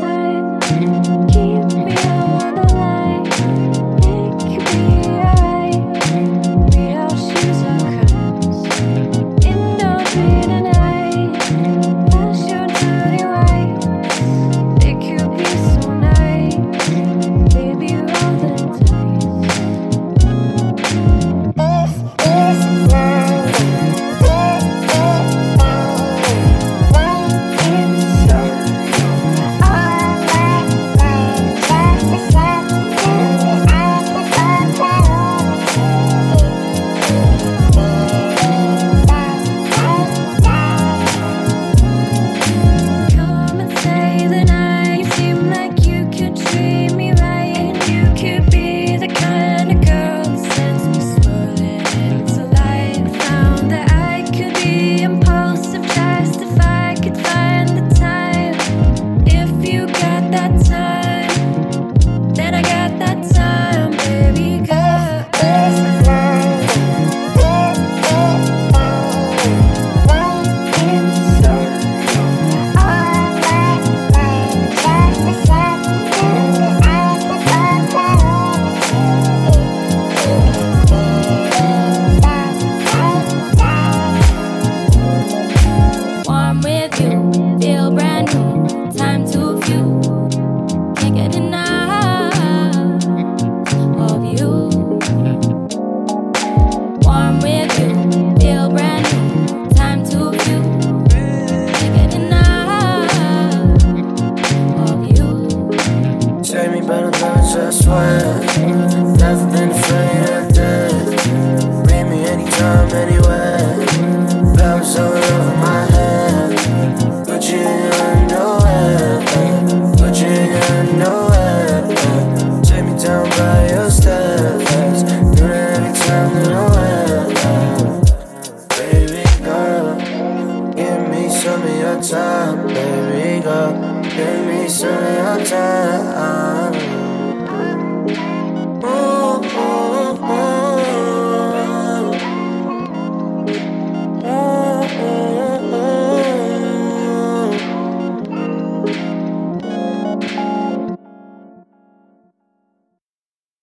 time. Keep better times, I swear. Never been afraid of death. Meet me anytime, anywhere. Bounce all over my head. Put you in your underwear. Put you in your underwear. Take me down by your steps. Do that anytime, anywhere. Baby girl, give me some of your time. Baby girl, give me some of your time.